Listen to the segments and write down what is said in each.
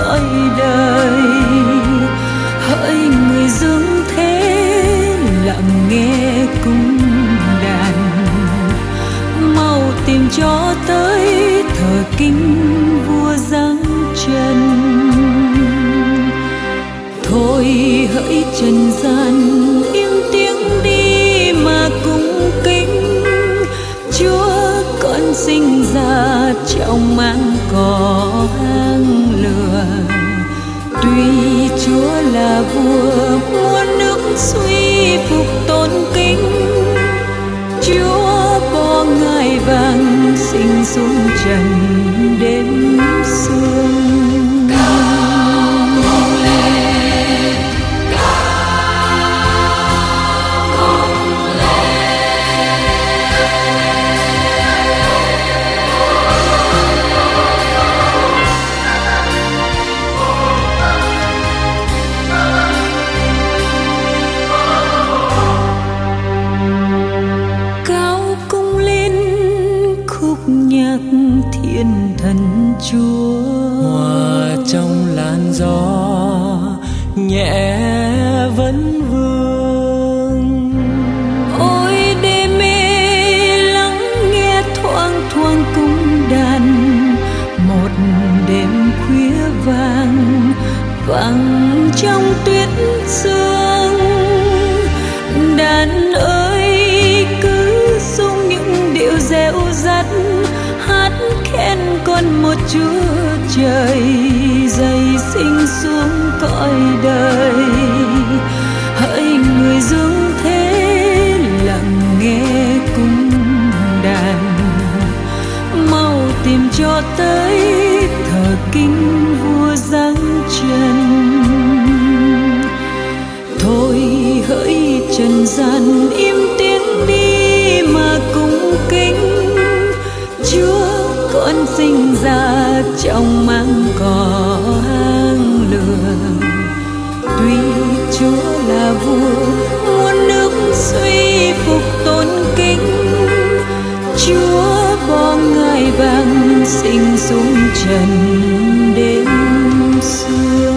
xuống cõi tuy chúa là vua muôn nước suy phục tôn kính, chúa bỏ ngai vàng sinh xuống trần đêm. Con sinh ra trong mang cỏ hang lường, tuy chúa là vua muôn nước suy phục tôn kính chúa bỏ ngai vàng sinh xuống trần đêm xưa.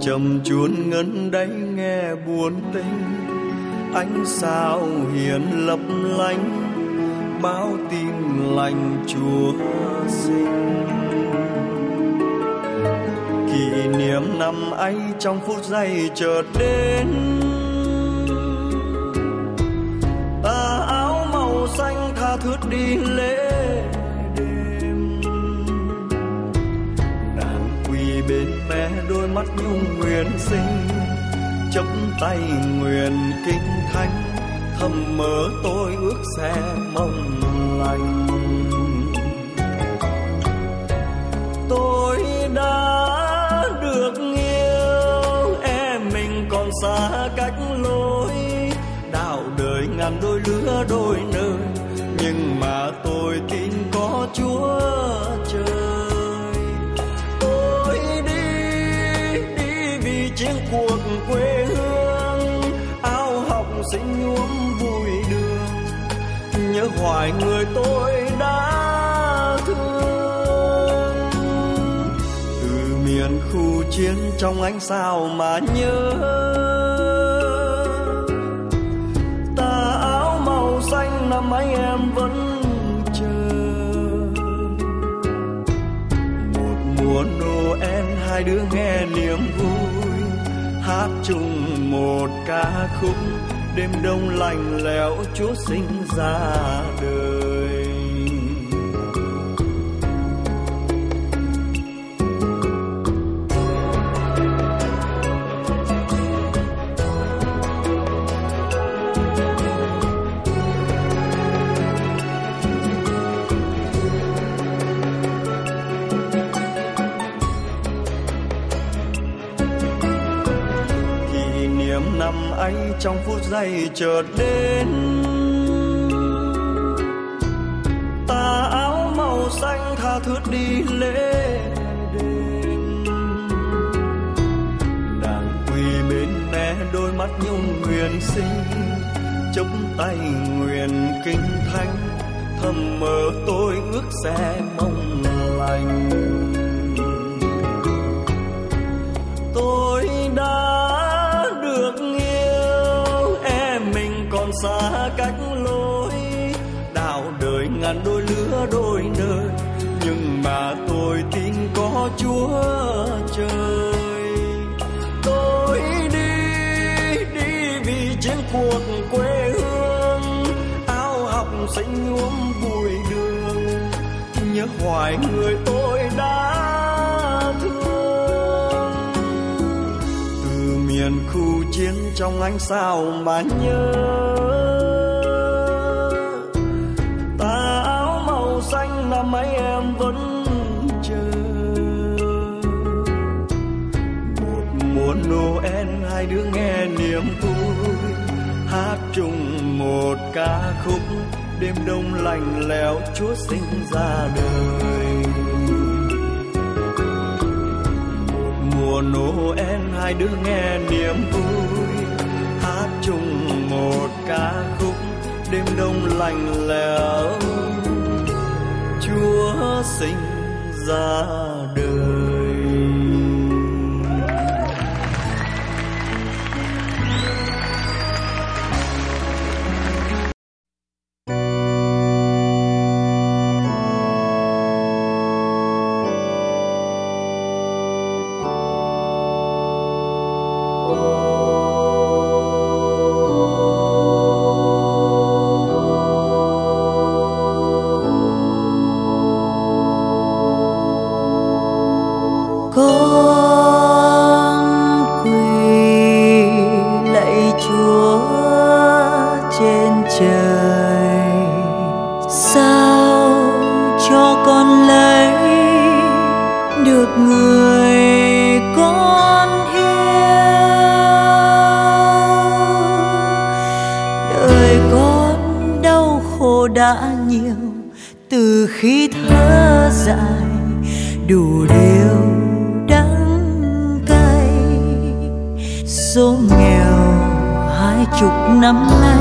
Chầm chuôn ngân đáy nghe buồn tinh. Ánh sao hiền lấp lánh bao tim lành chúa sinh. Kỷ niệm năm ấy trong phút giây chợt đến. Mắt nhung nguyện sinh chấp tay nguyện kinh thánh, thầm mơ tôi ước sẽ mong lành. Tôi đã được yêu, em mình còn xa cách lối đào đời ngàn đôi lứa đôi hoài người tôi đã thương. Từ miền khu chiến trong ánh sao mà nhớ. Ta áo màu xanh năm ấy em vẫn chờ. Một mùa noel hai đứa nghe niềm vui. Hát chung một ca khúc đêm đông lạnh lẽo chúa sinh ra đời. Niềm niệm năm ấy trong phút giây chợt đến. Ta áo màu xanh tha thướt đi lễ đền. Nàng quỳ bên mẹ đôi mắt nhung nguyện sinh chống tay nguyện kinh thánh, thầm mơ tôi ước sẽ mong lành. Tôi đã cách lối. Đào đời ngàn đôi lứa đôi nơi nhưng mà tôi tin có chúa trời. Tôi đi đi vì chiến cuộc quê hương áo học sinh nhuốm bụi đường. Nhớ hoài người tôi đã thương. Từ miền khu chiến trong ánh sao mà nhớ. Hai đứa nghe niềm vui. Hát chung một ca khúc, đêm đông lạnh lẽo, chúa sinh ra đời. Mùa Noel, hai đứa nghe niềm vui. Hát chung một ca khúc, đêm đông lạnh lẽo, Chúa sinh ra đời. Khổ đã nhiều, từ khi thơ dài, đủ điều đắng cay. Số nghèo hai chục năm nay,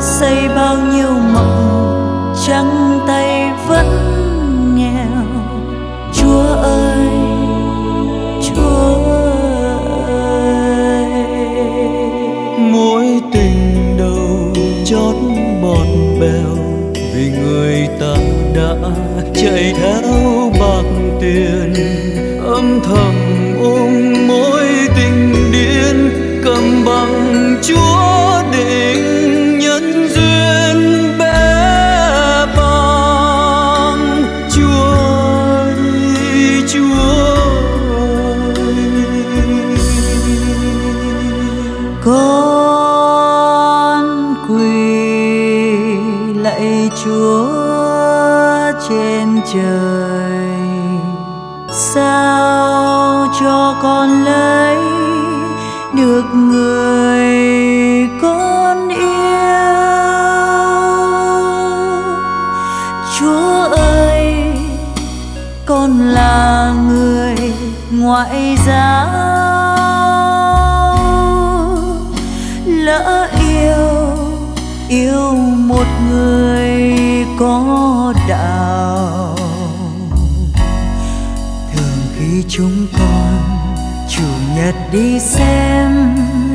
xây bao nhiêu mộng, trắng tay vẫn chạy theo bạc tiền.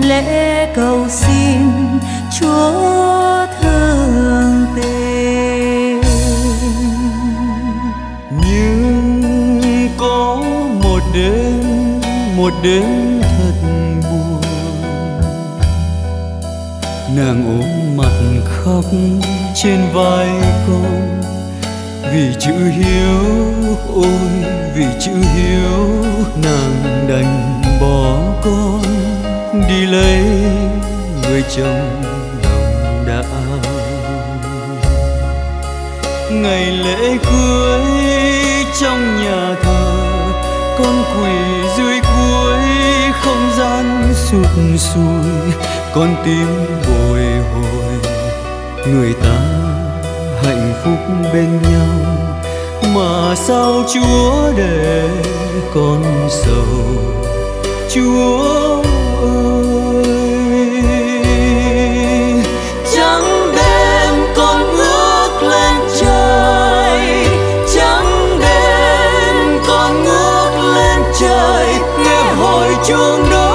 lễ cầu xin chúa thương tình nhưng có một đêm một đêm thật buồn. Nàng ôm mặt khóc trên vai con, vì chữ hiếu ôi, vì chữ hiếu nàng đành bỏ con đi lấy người chồng lòng đã ngày lễ cưới trong nhà thờ, con quỳ dưới cuối không gian sụt sùi. Con tim bồi hồi, người ta hạnh phúc bên nhau. Mà sao chúa để con sầu? Chúa chuông đôi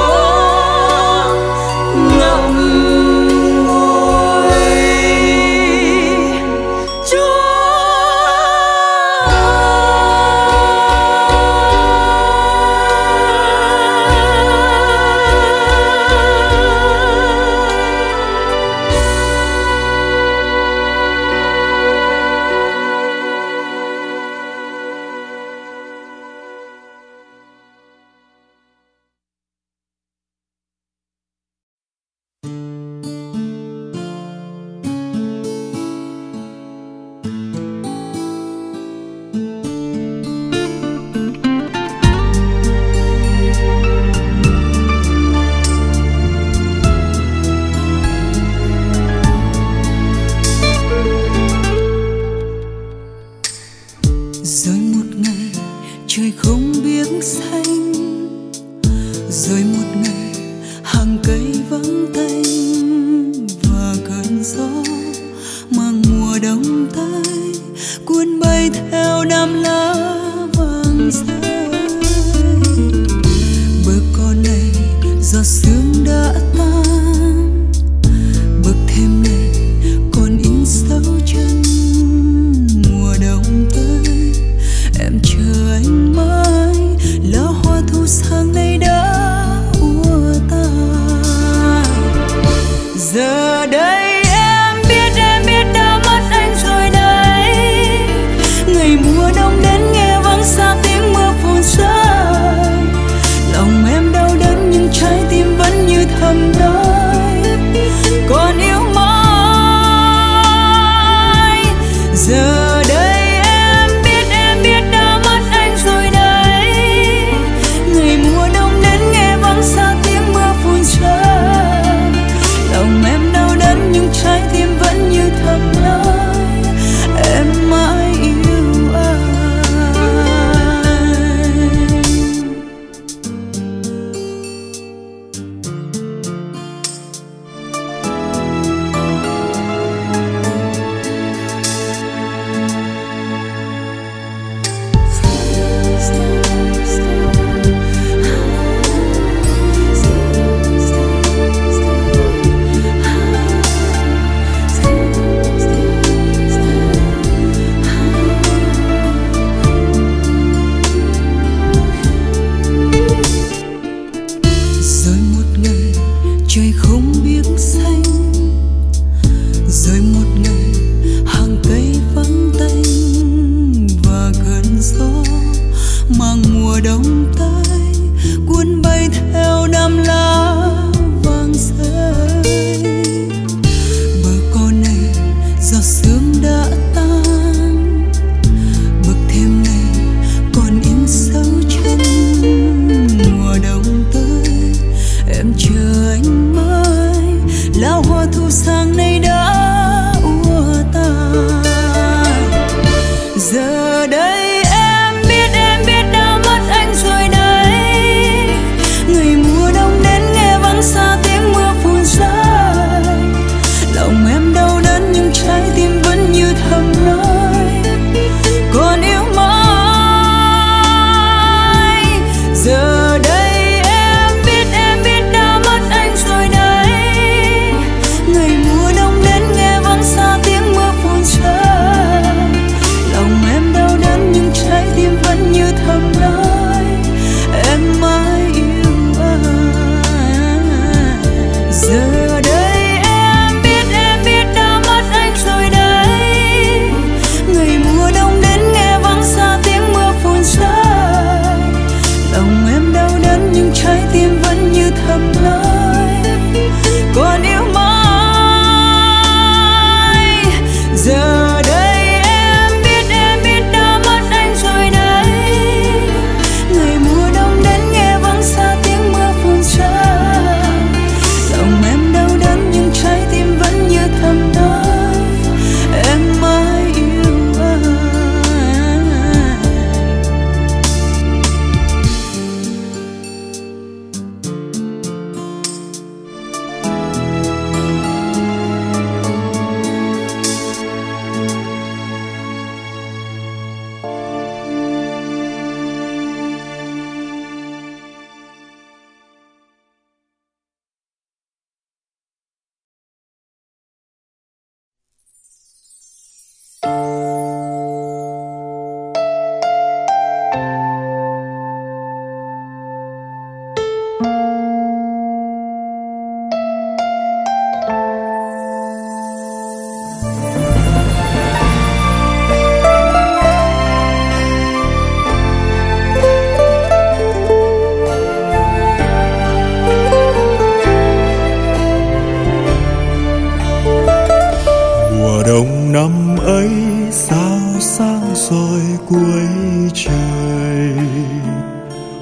năm ấy sao sáng rồi cuối trời.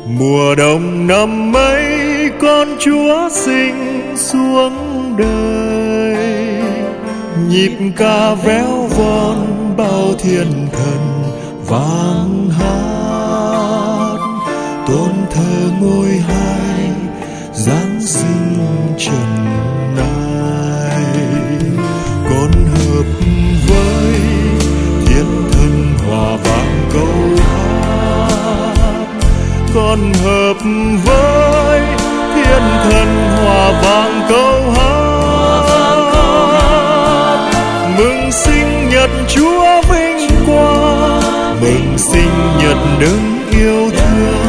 Mùa đông năm ấy con chúa sinh xuống đời. Nhịp ca véo von bao thiên thần vang hát. Tôn thờ ngôi hai giáng sinh trần con hợp với thiên thần hòa vang câu hát. Mừng sinh nhật chúa vinh quang, mừng sinh nhật đứng yêu thương.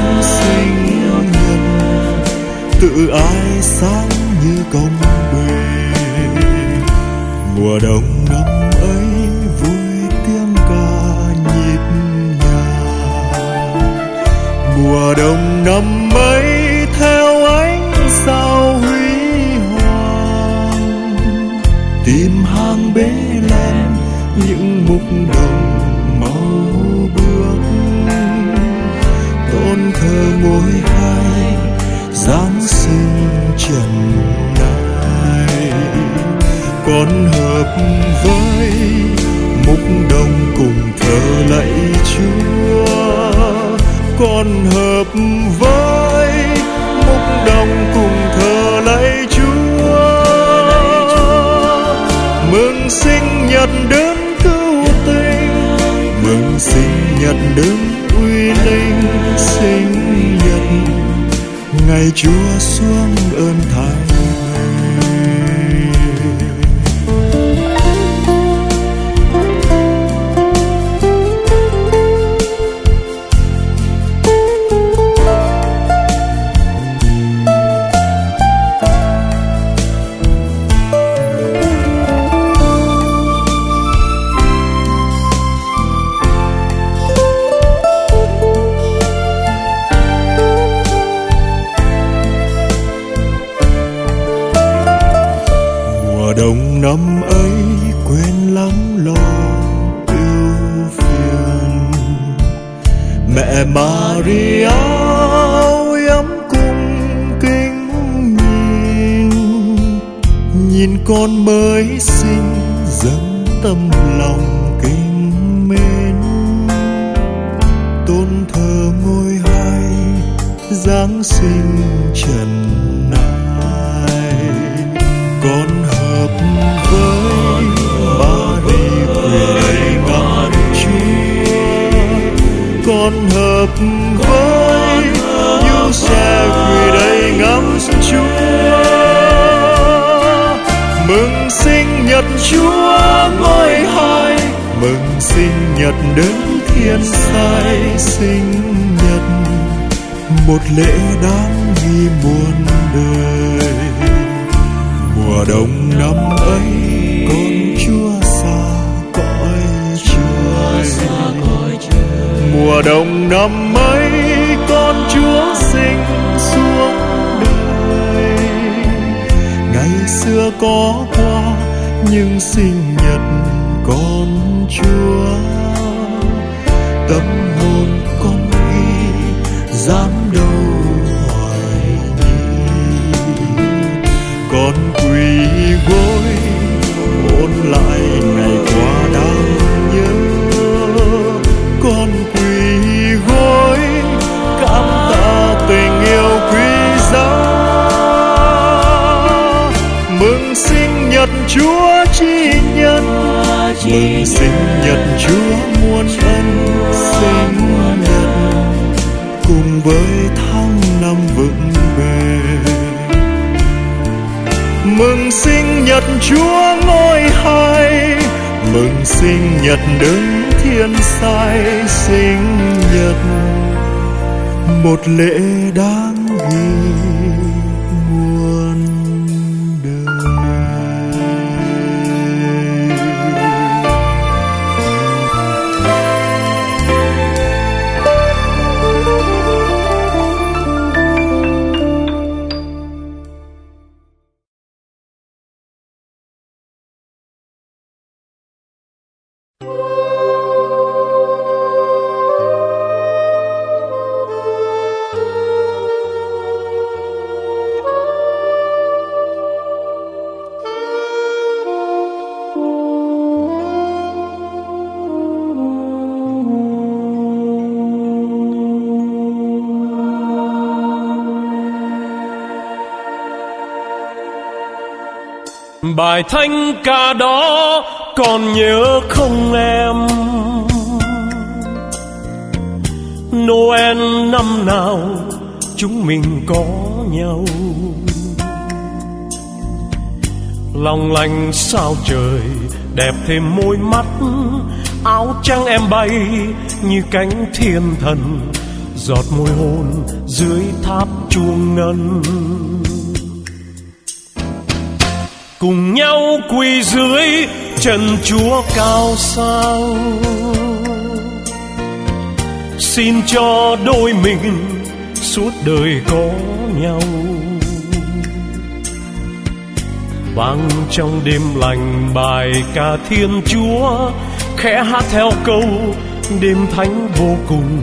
Mừng sinh nhật đến cứu tinh. Mừng sinh nhật đến uy linh sinh nhật. Ngày chúa xuống ơn thái mẹ Maria ôi ấm cung kính nhìn nhìn con mới sinh dâng tâm lòng kính mến. Tôn thờ ngôi hai giáng sinh trần con hợp với Giuse quỳ đây ngắm Chúa. Mừng sinh nhật Chúa ngôi hai mừng sinh nhật đấng thiên sai sinh nhật. Một lễ đáng ghi muôn đời, mùa đông năm năm ấy con chúa sinh xuống đời. Ngày xưa có qua, nhưng sinh nhật con chúa. Tâm chúa chi nhân. Mừng sinh nhật chúa muôn ân. sinh nhật. Cùng với tháng năm vững bền. Mừng sinh nhật chúa ngôi hai. Mừng sinh nhật đấng thiên sai sinh nhật. Một lễ đáng ghi bài thanh ca đó, còn nhớ không em? Noel năm nào chúng mình có nhau? Lòng lành sao trời đẹp thêm môi mắt, Áo trắng em bay như cánh thiên thần, Giọt môi hôn dưới tháp chuông ngân cùng nhau quỳ dưới chân chúa cao sao. Xin cho đôi mình suốt đời có nhau. Vang trong đêm lành bài ca thiên chúa, khẽ hát theo câu, đêm thánh vô cùng,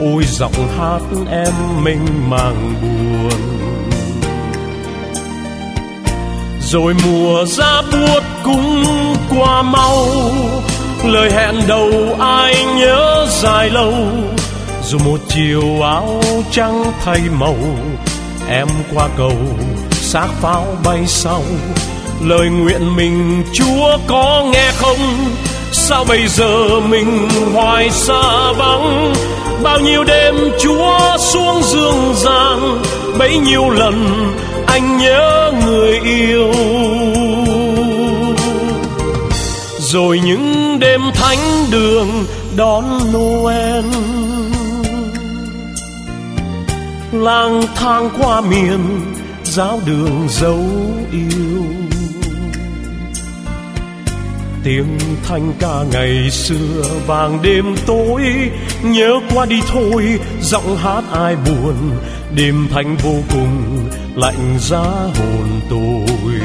ôi giọng hát em mênh mang buồn. Rồi mùa ra buốt cũng qua mau. Lời hẹn đầu ai nhớ dài lâu. Dù một chiều áo trắng thay màu, em qua cầu, xác pháo bay sau. Lời nguyện mình chúa có nghe không? Sao bây giờ mình hoài xa vắng? Bao nhiêu đêm chúa xuống dương gian bấy nhiêu lần anh nhớ người yêu. Rồi những đêm thánh đường đón Noel. Lang thang qua miền, giáo đường dấu yêu. Tiếng thanh ca ngày xưa vàng đêm tối, nhớ qua đi thôi, giọng hát ai buồn, đêm thanh vô cùng lạnh giá hồn tôi.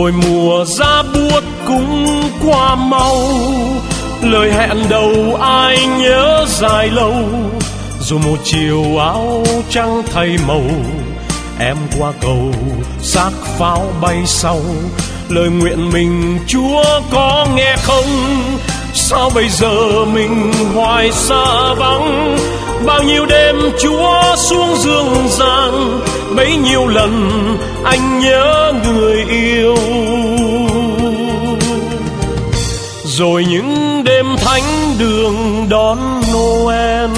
Rồi mùa ra buốt cũng qua mau. Lời hẹn đầu ai nhớ dài lâu. Dù một chiều áo trắng thay màu, em qua cầu xác pháo bay sau. Lời nguyện mình chúa có nghe không? Sao bây giờ mình hoài xa vắng? Bao nhiêu đêm chúa xuống dương gian bấy nhiêu lần anh nhớ người yêu. Rồi những đêm thánh đường đón noel.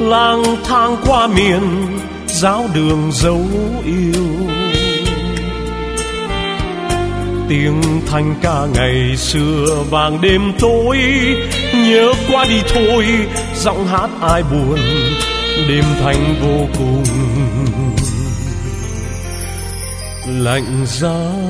Lang thang qua miền, giáo đường dấu yêu. Tiếng thanh ca ngày xưa vàng đêm tối, nhớ qua đi thôi, giọng hát ai buồn đêm thanh vô cùng. Lạnh giá